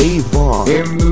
Avon.